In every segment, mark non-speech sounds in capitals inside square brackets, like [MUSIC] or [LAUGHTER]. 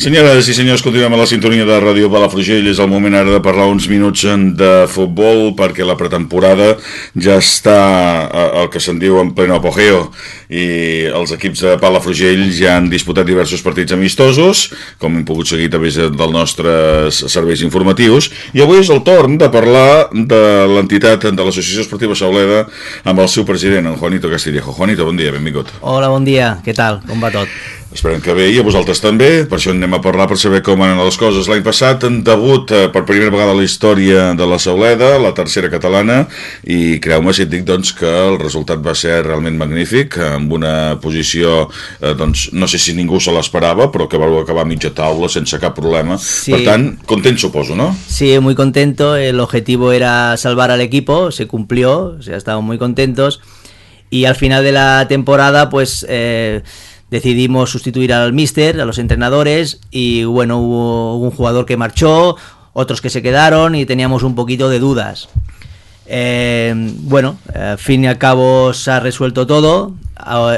Senyores i senyors, continuem a la sintonia de Ràdio Palafrugell. És el moment ara de parlar uns minuts de futbol perquè la pretemporada ja està el que se'n diu en pleno apogeo i els equips de Palafrugell ja han disputat diversos partits amistosos, com hem pogut seguir través dels nostres serveis informatius, i avui és el torn de parlar de l'entitat de l'Associació Esportiva Sauleda amb el seu president, en Juanito Castillejo. Juanito, bon dia, benvingut. Hola, bon dia, què tal? Com va tot? Esperem que bé, i a vosaltres també, per això anem a parlar per saber com anen les coses. L'any passat en debut eh, per primera vegada la història de la Sauleda, la tercera catalana, i creu-me si et dic doncs, que el resultat va ser realment magnífic, amb una posició, eh, doncs, no sé si ningú se l'esperava, però que vau acabar a mitja taula sense cap problema. Sí. Per tant, content suposo, ¿no? Sí, muy contento. El objetivo era salvar al equipo, se cumplió, o sea, estábamos muy contentos. Y al final de la temporada, pues... Eh, decidimos sustituir al mister, a los entrenadores, y bueno, hubo un jugador que marchó, otros que se quedaron y teníamos un poquito de dudas. Eh, bueno, al fin y al cabo se ha resuelto todo.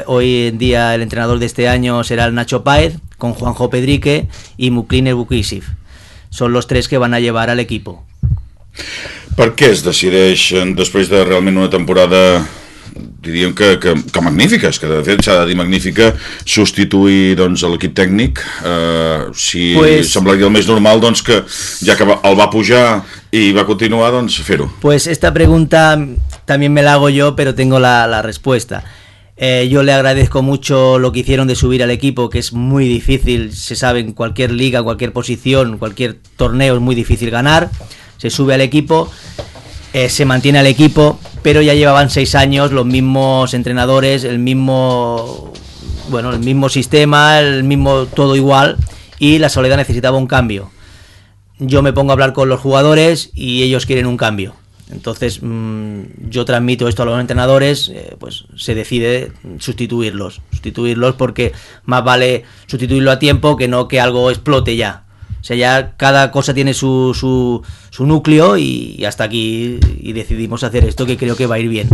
Hoy en día el entrenador de este año será el Nacho Páez, con Juanjo Pedrique y Mukliner Bukisiv. Son los tres que van a llevar al equipo. ¿Por qué es decideix, después de realmente una temporada diríem que, que, que magnífiques, que de fet s'ha de dir magnífica substituir doncs, l'equip tècnic. Eh, si pues, semblaria el més normal doncs que ja que el va pujar i va continuar doncs fer-ho. Pues esta pregunta también me la hago yo pero tengo la, la respuesta. Eh, yo le agradezco mucho lo que hicieron de subir al equipo, que es muy difícil, se sabe en cualquier liga, cualquier posición, cualquier torneo es muy difícil ganar. Se sube al equipo, eh, se mantiene al equipo pero ya llevaban seis años los mismos entrenadores, el mismo, bueno, el mismo sistema, el mismo todo igual, y la Soledad necesitaba un cambio. Yo me pongo a hablar con los jugadores y ellos quieren un cambio. Entonces mmm, yo transmito esto a los entrenadores, eh, pues se decide sustituirlos, sustituirlos porque más vale sustituirlo a tiempo que no que algo explote ya. O sea, ya cada cosa tiene su, su, su núcleo y hasta aquí y decidimos hacer esto que creo que va a ir bien.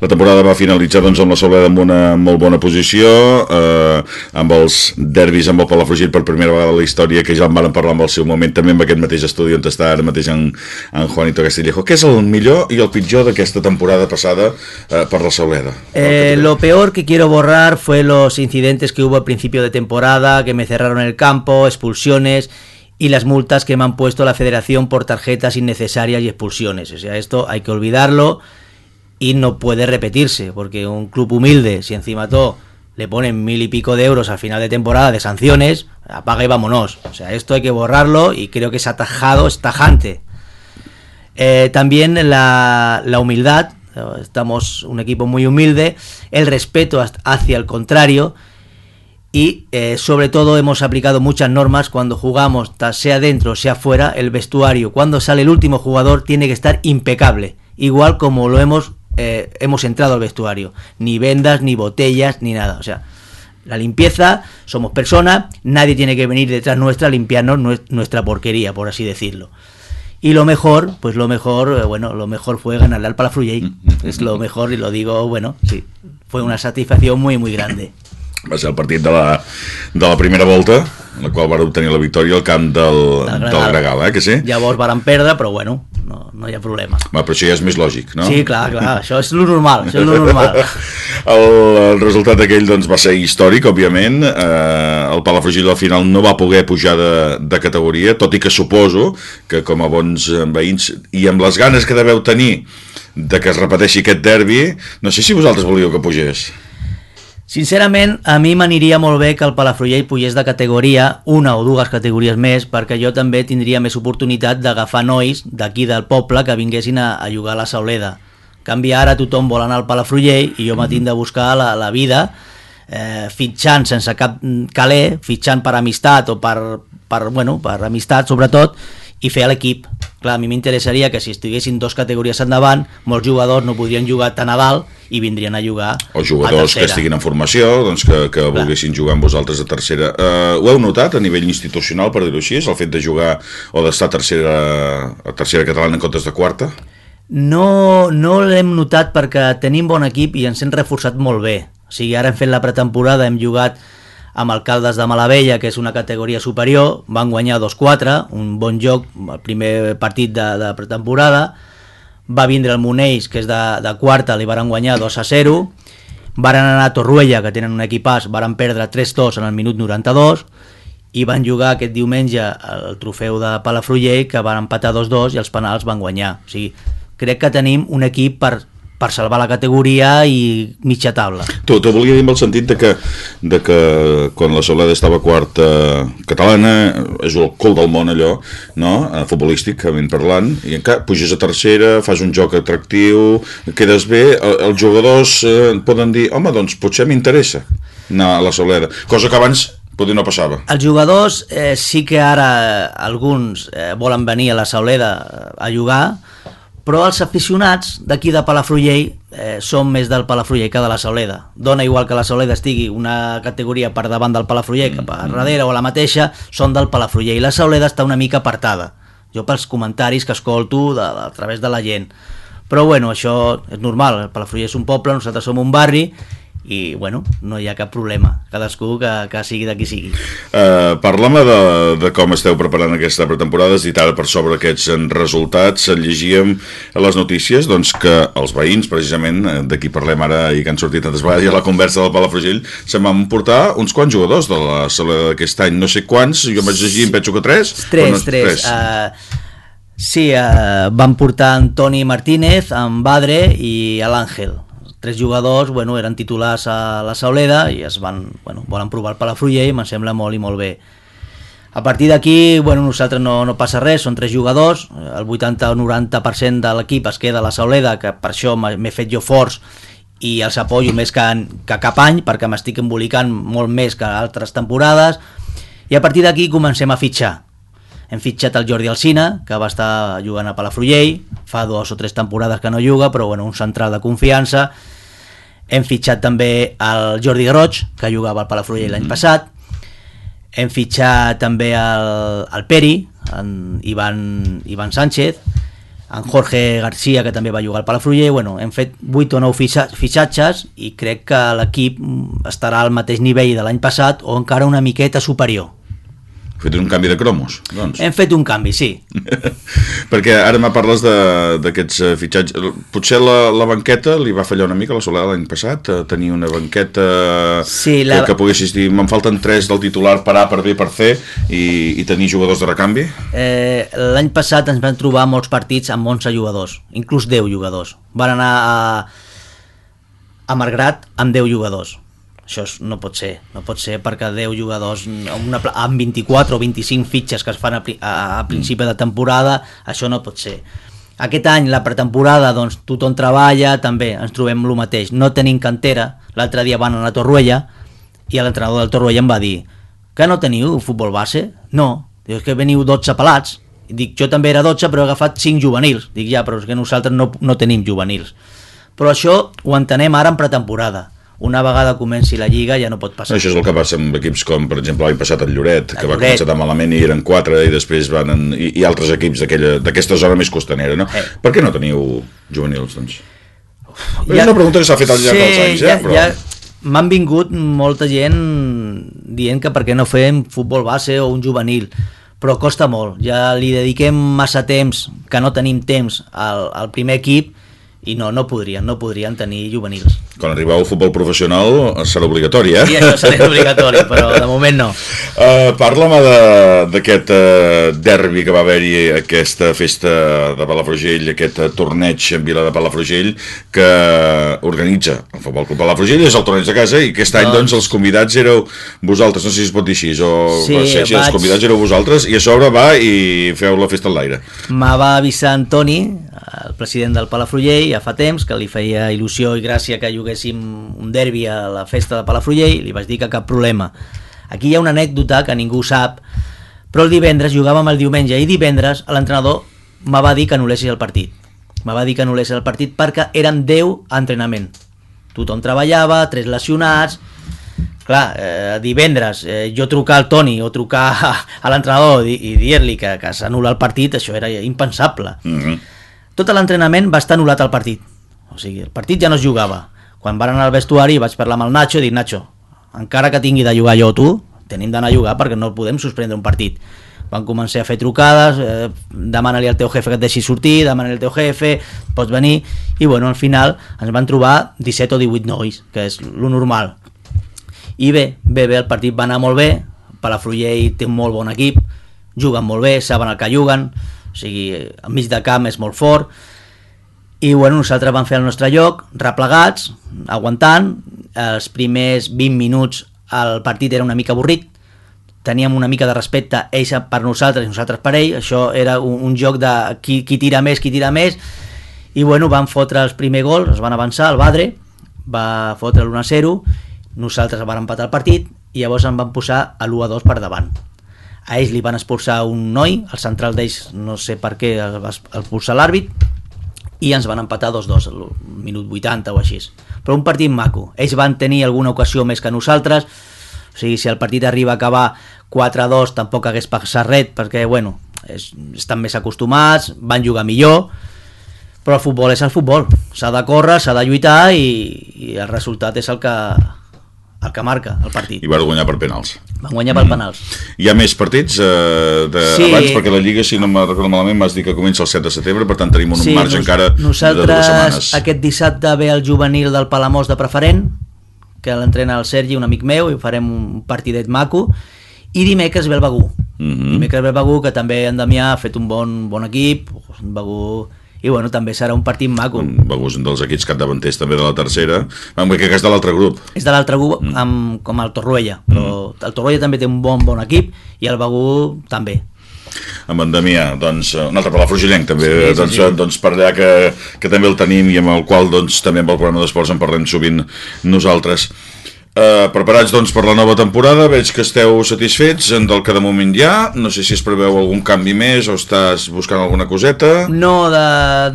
La temporada va finalitzar doncs, amb la Soledad amb una molt bona posició, eh, amb els derbis amb el Palafrugell per primera vegada a la història, que ja en van parlar amb el seu moment, també amb aquest mateix estudi on està ara mateix en, en Juanito Castillejo. Què és el millor i el pitjor d'aquesta temporada passada eh, per la Soledad? Eh, lo peor que quiero borrar fue los incidentes que hubo al principio de temporada, que me cerraron el campo, expulsiones y las multas que me han puesto la federación por tarjetas innecesarias y expulsiones. O sea, esto hay que olvidarlo y no puede repetirse, porque un club humilde, si encima todo le ponen mil y pico de euros al final de temporada de sanciones, apaga y vámonos. O sea, esto hay que borrarlo y creo que es atajado, es tajante. Eh, también la, la humildad, estamos un equipo muy humilde, el respeto hacia el contrario, y eh, sobre todo hemos aplicado muchas normas cuando jugamos, sea dentro, sea fuera, el vestuario, cuando sale el último jugador tiene que estar impecable, igual como lo hemos, eh, hemos entrado al vestuario, ni vendas, ni botellas, ni nada, o sea, la limpieza, somos personas, nadie tiene que venir detrás nuestra a limpiarnos nuestra porquería, por así decirlo. Y lo mejor, pues lo mejor, eh, bueno, lo mejor fue ganarle al Palafrugell. Es lo mejor y lo digo, bueno, sí, fue una satisfacción muy, muy grande. Va ser el partit de la, de la primera volta en la qual va obtenir la victòria al camp del, del, Gregal. del Gregal, eh, que sí? Llavors varen perdre, però bueno, no, no hi ha problema. Va, però això ja és més lògic, no? Sí, clar, clar, això és lo normal, això és lo normal. [LAUGHS] el, el resultat d'aquell doncs, va ser històric, òbviament, eh, el Palafrugell al final no va poder pujar de, de categoria, tot i que suposo que com a bons veïns i amb les ganes que deveu tenir de que es repeteixi aquest derbi, no sé si vosaltres volíeu que pugés. Sincerament, a mi m'aniria molt bé que el Palafrugell pugés de categoria, una o dues categories més, perquè jo també tindria més oportunitat d'agafar nois d'aquí del poble que vinguessin a, a jugar a la Sauleda. En canvi, ara tothom vol anar al Palafrugell i jo m'hatinc de buscar la, la vida eh, fitxant sense cap caler, fitxant per amistat o per, per, bueno, per amistat sobretot, i fer l'equip. Clar, a mi m'interessaria que si estiguessin dos categories endavant, molts jugadors no podrien jugar tan a dalt i vindrien a jugar O jugadors que estiguin en formació, doncs que, que volguessin jugar amb vosaltres a tercera. Uh, ho heu notat a nivell institucional, per dir-ho així, el fet de jugar o d'estar a tercera, a tercera catalana en comptes de quarta? No, no l'hem notat perquè tenim bon equip i ens hem reforçat molt bé. O sigui, ara hem fet la pretemporada, hem jugat amb Alcaldes de Malavella, que és una categoria superior, van guanyar 2-4, un bon joc, el primer partit de, de pretemporada, va vindre el Monells, que és de, de quarta, li van guanyar 2-0, varen anar a Torruella, que tenen un equipàs, varen perdre 3-2 en el minut 92, i van jugar aquest diumenge el trofeu de Palafrugell, que van empatar 2-2 i els penals van guanyar. O sigui, crec que tenim un equip per, per salvar la categoria i mitja taula. Te volia dir en el sentit de que, de que quan la Soleda estava quarta catalana, és el col del món allò, no? Eh, futbolísticament parlant, i encara puges a tercera, fas un joc atractiu, quedes bé, els jugadors eh, poden dir, home, doncs potser m'interessa anar a la Soleda, cosa que abans Poder no passava. Els jugadors eh, sí que ara alguns eh, volen venir a la Sauleda a jugar, però els aficionats d'aquí de Palafrugell eh, són més del Palafrugell que de la Sauleda. Dona igual que la Sauleda estigui una categoria per davant del Palafrugell que per darrere o la mateixa, són del Palafrugell. La Sauleda està una mica apartada. Jo pels comentaris que escolto de, de, a través de la gent. Però bueno, això és normal, el Palafrugell és un poble, nosaltres som un barri i bueno, no hi ha cap problema. Cadascú que, que sigui de qui sigui. Uh, Parla-me de, de com esteu preparant aquesta pretemporada i tal per sobre aquests resultats. Llegíem a les notícies doncs, que els veïns precisament eh, d'aquí parlem ara i que han sortit tantes vegades a la conversa del Palafrugell se van portar uns quants jugadors de la sala d'aquest any, no sé quants jo vaig llegir, em penso que tres tres, no, tres, tres. Uh, sí, uh, van portar Antoni Martínez, en Badre i l'Àngel tres jugadors bueno, eren titulars a la Sauleda i es van, bueno, volen provar el Palafrugell i em sembla molt i molt bé. A partir d'aquí, bueno, nosaltres no, no passa res, són tres jugadors, el 80 o 90% de l'equip es queda a la Sauleda, que per això m'he fet jo forts i els apoyo més que, que cap any, perquè m'estic embolicant molt més que altres temporades, i a partir d'aquí comencem a fitxar. Hem fitxat el Jordi Alcina, que va estar jugant a Palafrugell, fa dues o tres temporades que no juga, però bueno, un central de confiança, hem fitxat també el Jordi Groig, que jugava al Palafrugell l'any mm -hmm. passat. Hem fitxat també el, el Peri, en Ivan, Ivan Sánchez, en Jorge Garcia, que també va jugar al Palafrugell. Bueno, hem fet 8 o 9 fitxatges i crec que l'equip estarà al mateix nivell de l'any passat o encara una miqueta superior. Fet un canvi de cromos, doncs. Hem fet un canvi, sí. [LAUGHS] Perquè ara me parles d'aquests uh, fitxatges. Potser la, la banqueta li va fallar una mica la Solada l'any passat, uh, tenir una banqueta sí, la... que, que poguessis dir me'n falten tres del titular per A, per B, per C i, i tenir jugadors de recanvi? Eh, l'any passat ens vam trobar molts partits amb 11 jugadors, inclús 10 jugadors. Van anar a, a Margrat amb 10 jugadors això no pot ser, no pot ser perquè 10 jugadors una, amb 24 o 25 fitxes que es fan a, a, a principi de temporada, això no pot ser. Aquest any, la pretemporada, doncs tothom treballa, també ens trobem el mateix. No tenim cantera, l'altre dia van a la Torruella i l'entrenador del Torruella em va dir que no teniu futbol base? No, diu que veniu 12 pelats. Dic, jo també era 12 però he agafat 5 juvenils. Dic, ja, però és que nosaltres no, no tenim juvenils. Però això ho entenem ara en pretemporada una vegada comenci la Lliga ja no pot passar. Això és el que passa amb equips com, per exemple, l'any passat el Lloret, el que va començar tan malament i eren quatre i després van en, i, i altres equips d'aquesta zona més costanera, no? Eh. Per què no teniu juvenils, doncs? Ja, és una pregunta que s'ha fet al llarg sí, dels anys, eh? Ja, però... ja, m'han vingut molta gent dient que per què no fem futbol base o un juvenil però costa molt, ja li dediquem massa temps que no tenim temps al, al primer equip i no, no podrien, no podrien tenir juvenils quan arribeu al futbol professional serà obligatori, eh? Sí, això serà obligatori, però de moment no. [LAUGHS] Uh, Parla-me d'aquest uh, derbi que va haver-hi, aquesta festa de Palafrugell, aquest uh, torneig en Vila de Palafrugell, que organitza el Futbol Club Palafrugell, és el torneig de casa, i aquest any, doncs, doncs els convidats éreu vosaltres, no sé si es pot dir així, o sí, ser així, vaig... els convidats éreu vosaltres, i a sobre va i feu la festa en l'aire. Me va avisar Antoni, el president del Palafrugell, ja fa temps, que li feia il·lusió i gràcia que juguéssim un derbi a la festa de Palafrugell, li vaig dir que cap problema. Aquí hi ha una anècdota que ningú sap, però el divendres jugàvem el diumenge i divendres l'entrenador me va dir que anul·lessi el partit. Me va dir que anul·lessi el partit perquè eren 10 a entrenament. Tothom treballava, tres lesionats, clar, eh, divendres eh, jo trucar al Toni o trucar a, a l'entrenador i, i dir-li que, que s'anul·la el partit, això era impensable. Mm -hmm. Tot l'entrenament va estar anul·lat al partit o sigui, el partit ja no es jugava. Quan van anar al vestuari vaig parlar amb el Nacho i dic, Nacho, encara que tingui de jugar jo tu, tenim d'anar a jugar perquè no podem suspendre un partit van començar a fer trucades, eh, demana-li al teu jefe que et deixi sortir, demana-li al teu jefe, pots venir, i bueno, al final ens van trobar 17 o 18 nois, que és lo normal. I bé, bé, bé, el partit va anar molt bé, Palafrugell té un molt bon equip, juguen molt bé, saben el que juguen, o sigui, al mig de camp és molt fort, i bueno, nosaltres vam fer el nostre lloc, replegats, aguantant, els primers 20 minuts el partit era una mica avorrit, teníem una mica de respecte ells per nosaltres i nosaltres per ell, això era un, un joc de qui, qui tira més, qui tira més, i bueno, van fotre els primer gol, es van avançar, el Badre va fotre l'1 0, nosaltres van empatar el partit i llavors en van posar a l'1 2 per davant. A ells li van expulsar un noi, el central d'ells no sé per què el va expulsar l'àrbit, i ens van empatar 2-2 al minut 80 o així. Però un partit maco. Ells van tenir alguna ocasió més que nosaltres, o sigui, si el partit arriba a acabar 4-2 tampoc hagués passat res, perquè, bueno, és, estan més acostumats, van jugar millor, però el futbol és el futbol. S'ha de córrer, s'ha de lluitar i, i el resultat és el que, el que marca el partit. I va guanyar per penals. Van guanyar per mm. penals. Hi ha més partits eh, de, sí. abans, perquè la Lliga, si no me'n recordo malament, m'has dit que comença el 7 de setembre, per tant tenim un sí, marge encara de dues setmanes. aquest dissabte ve el juvenil del Palamós de preferent, que l'entrena el Sergi, un amic meu, i farem un partidet maco, i dimecres ve el Begú. Mm -hmm. Dimecres ve el Begú, que també en Damià ha fet un bon, bon equip, un Begú i bueno, també serà un partit maco. És un dels equips capdavanters també de la tercera, que és de l'altre grup. És de l'altre grup, mm. amb, com el Torroella, però mm. el Torroella també té un bon bon equip i el Begú també amb en Damià, doncs, eh, un altre Palafrugillenc també, sí, sí, doncs, sí. doncs per allà que, que també el tenim i amb el qual doncs, també amb el programa d'esports en parlem sovint nosaltres. Uh, preparats doncs per la nova temporada. Veig que esteu satisfets del que de moment hi ha. No sé si es preveu algun canvi més o estàs buscant alguna coseta. No, de,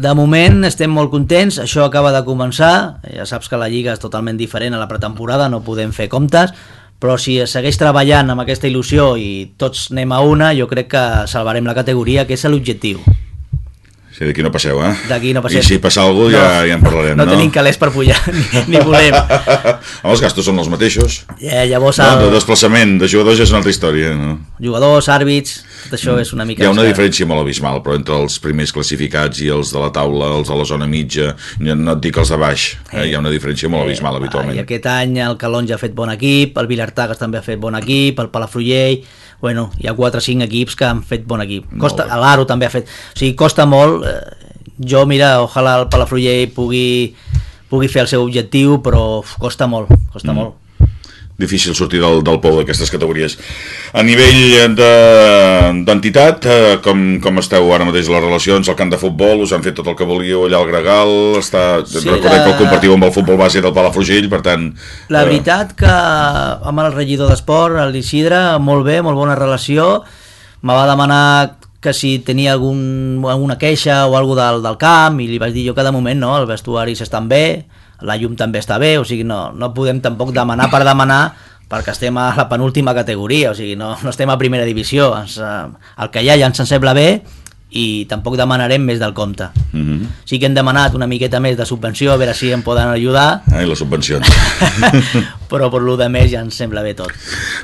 de moment estem molt contents. Això acaba de començar. Ja saps que la Lliga és totalment diferent a la pretemporada no podem fer comptes. Però si segueix treballant amb aquesta il·lusió i tots anem a una, jo crec que salvarem la categoria, que és l'objectiu. Sí, d'aquí no passeu, eh? D'aquí no passem. I si passa alguna cosa no, ja, ja en parlarem, no? No tenim calés per pujar, [LAUGHS] ni, ni volem. [LAUGHS] els gastos són els mateixos. Yeah, llavors el... no, de desplaçament, de jugadors ja és una altra història, no? Jugadors, àrbits, tot això mm. és una mica... Hi ha una diferència molt abismal, però entre els primers classificats i els de la taula, els de la zona mitja, no et dic els de baix, eh? hi ha una diferència molt abismal eh, habitualment. I aquest any el Calonja ha fet bon equip, el Vilartagas també ha fet bon equip, el Palafrugell bueno, hi ha 4 o 5 equips que han fet bon equip. Costa, l'Aro també ha fet... O sigui, costa molt. Eh, jo, mira, ojalà el Palafrugell pugui, pugui fer el seu objectiu, però costa molt, costa mm. molt difícil sortir del, del pou d'aquestes categories. A nivell d'entitat, de, eh, com, com esteu ara mateix les relacions al camp de futbol? Us han fet tot el que volíeu allà al Gregal? Està, sí, recordem la... que el compartiu amb el futbol base del Palafrugell, per tant... La eh... veritat que amb el regidor d'esport, l'Isidre, molt bé, molt bona relació, me va demanar que si tenia algun, alguna queixa o alguna del, del camp i li vaig dir jo que de moment no, els vestuaris estan bé, la llum també està bé, o sigui, no, no podem tampoc demanar per demanar perquè estem a la penúltima categoria, o sigui, no, no estem a primera divisió, ens, eh, el que hi ha ja ens sembla bé i tampoc demanarem més del compte. Mhm. -huh. Sí que hem demanat una miqueta més de subvenció, a veure si em poden ajudar. Ai, les subvencions. [LAUGHS] Però per lo de més ja ens sembla bé tot.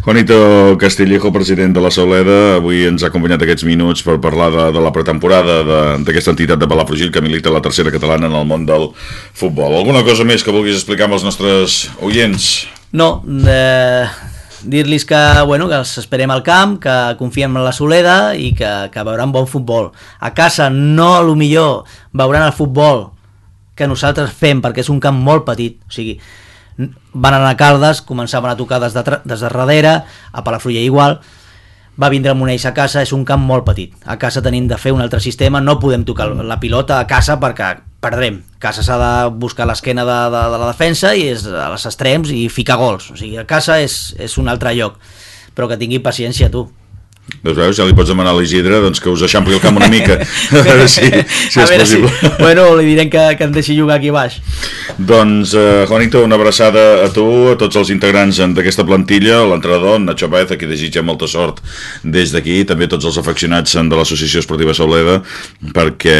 Juanito Castillejo, president de la Soleda, avui ens ha acompanyat aquests minuts per parlar de, de la pretemporada d'aquesta entitat de Palafrugell que milita la tercera catalana en el món del futbol. Alguna cosa més que vulguis explicar amb els nostres oients? No, eh, dir-los que, bueno, que els esperem al camp, que confiem en la Soleda i que, que veuran bon futbol. A casa no, a lo millor, veuran el futbol que nosaltres fem, perquè és un camp molt petit, o sigui, van anar a Caldes, començaven a tocar des de, des de darrere, a Palafrugell igual, va vindre el Moneix a casa, és un camp molt petit. A casa tenim de fer un altre sistema, no podem tocar la pilota a casa perquè perdrem. Casa s'ha de buscar l'esquena de, de, de la defensa i és a les extrems i ficar gols. O sigui, a casa és, és un altre lloc. Però que tingui paciència tu. Doncs veus, ja li pots demanar a l'Isidre doncs, que us eixampli el camp una mica. [LAUGHS] a veure si, si és possible. Si... Bueno, li direm que, que em deixi jugar aquí baix. Doncs, eh, Juanito, una abraçada a tu, a tots els integrants d'aquesta plantilla, l'entrenador, Nacho Baez, a qui desitja molta sort des d'aquí, també tots els afeccionats de l'Associació Esportiva Sauleda, perquè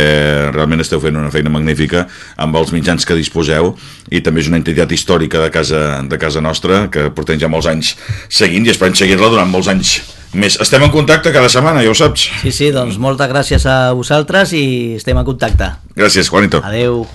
realment esteu fent una feina magnífica amb els mitjans que disposeu i també és una entitat històrica de casa, de casa nostra que portem ja molts anys seguint i esperem seguir-la durant molts anys més. Estem en contacte cada setmana, ja ho saps. Sí, sí, doncs moltes gràcies a vosaltres i estem en contacte. Gràcies, Juanito. Adeu.